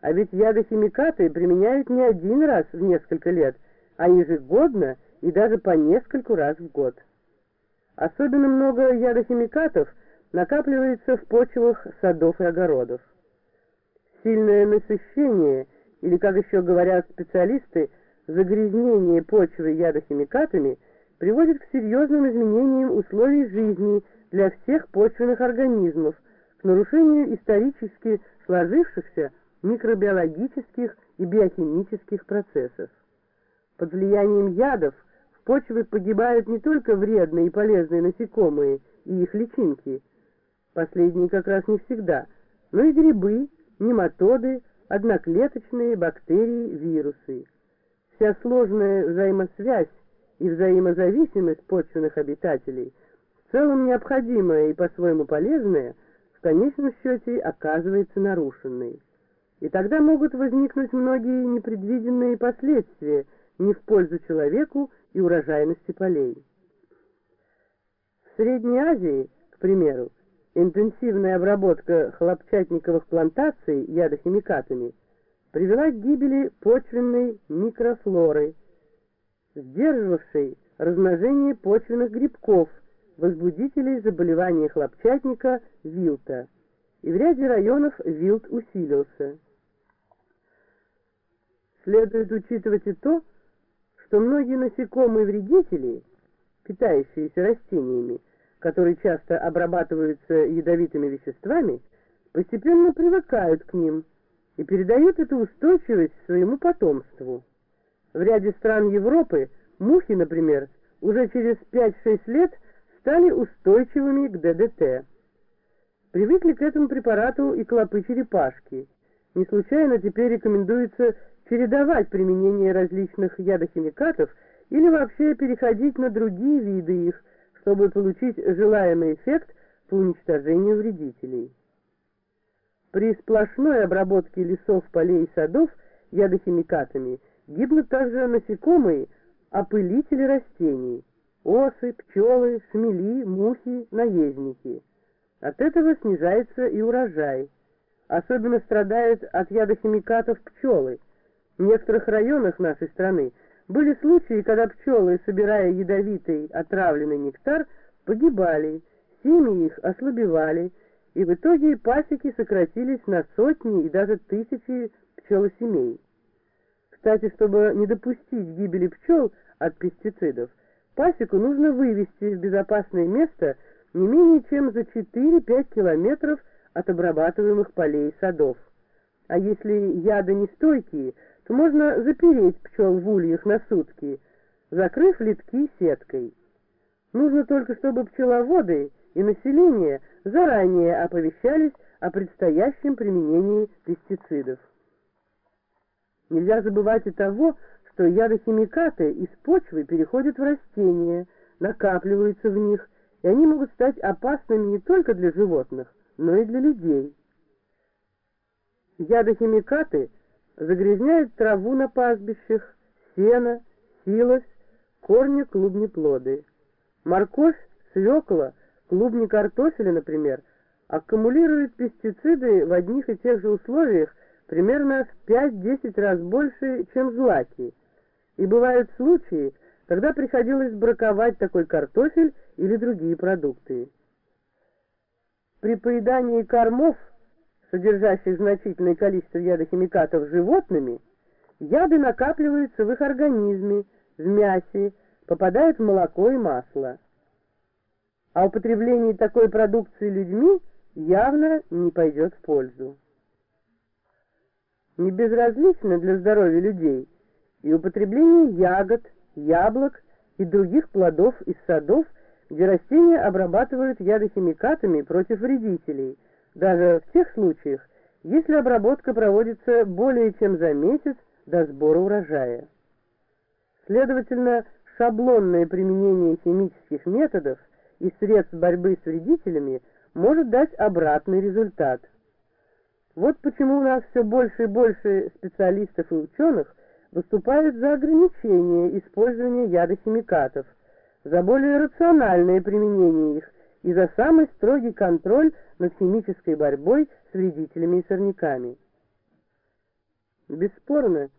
А ведь ядохимикаты применяют не один раз в несколько лет, а ежегодно и даже по нескольку раз в год. Особенно много ядохимикатов накапливается в почвах садов и огородов. Сильное насыщение, или, как еще говорят специалисты, загрязнение почвы ядохимикатами приводит к серьезным изменениям условий жизни для всех почвенных организмов, к нарушению исторически сложившихся микробиологических и биохимических процессов. Под влиянием ядов в почве погибают не только вредные и полезные насекомые и их личинки, последние как раз не всегда, но и грибы, нематоды, одноклеточные бактерии, вирусы. Вся сложная взаимосвязь и взаимозависимость почвенных обитателей, в целом необходимая и по-своему полезная, в конечном счете оказывается нарушенной. И тогда могут возникнуть многие непредвиденные последствия не в пользу человеку и урожайности полей. В Средней Азии, к примеру, интенсивная обработка хлопчатниковых плантаций ядохимикатами привела к гибели почвенной микрофлоры, сдерживавшей размножение почвенных грибков, возбудителей заболевания хлопчатника вилта, и в ряде районов вилт усилился. Следует учитывать и то, что многие насекомые вредители, питающиеся растениями, которые часто обрабатываются ядовитыми веществами, постепенно привыкают к ним и передают эту устойчивость своему потомству. В ряде стран Европы мухи, например, уже через 5-6 лет стали устойчивыми к ДДТ. Привыкли к этому препарату и клопы-черепашки. Не случайно теперь рекомендуется чередовать применение различных ядохимикатов или вообще переходить на другие виды их, чтобы получить желаемый эффект по уничтожению вредителей. При сплошной обработке лесов, полей и садов ядохимикатами гибнут также насекомые, опылители растений, осы, пчелы, шмели, мухи, наездники. От этого снижается и урожай. Особенно страдают от ядохимикатов пчелы – в некоторых районах нашей страны были случаи, когда пчелы, собирая ядовитый отравленный нектар, погибали, семьи их ослабевали, и в итоге пасеки сократились на сотни и даже тысячи пчелосемей. Кстати, чтобы не допустить гибели пчел от пестицидов, пасеку нужно вывести в безопасное место не менее чем за 4-5 километров от обрабатываемых полей и садов. А если яды нестойкие, то можно запереть пчел в ульях на сутки, закрыв литки сеткой. Нужно только, чтобы пчеловоды и население заранее оповещались о предстоящем применении пестицидов. Нельзя забывать и того, что ядохимикаты из почвы переходят в растения, накапливаются в них, и они могут стать опасными не только для животных, но и для людей. Ядохимикаты загрязняют траву на пастбищах, сено, силос, корни клубнеплоды. Морковь, свекла, клубни картофеля, например, аккумулируют пестициды в одних и тех же условиях примерно в 5-10 раз больше, чем злаки. И бывают случаи, когда приходилось браковать такой картофель или другие продукты. При поедании кормов содержащих значительное количество ядохимикатов животными, яды накапливаются в их организме, в мясе, попадают в молоко и масло. А употребление такой продукции людьми явно не пойдет в пользу. Не безразлично для здоровья людей и употребление ягод, яблок и других плодов из садов, где растения обрабатывают ядохимикатами против вредителей – даже в тех случаях, если обработка проводится более чем за месяц до сбора урожая. Следовательно, шаблонное применение химических методов и средств борьбы с вредителями может дать обратный результат. Вот почему у нас все больше и больше специалистов и ученых выступают за ограничение использования ядохимикатов, за более рациональное применение их и за самый строгий контроль над химической борьбой с вредителями и сорняками. Бесспорно,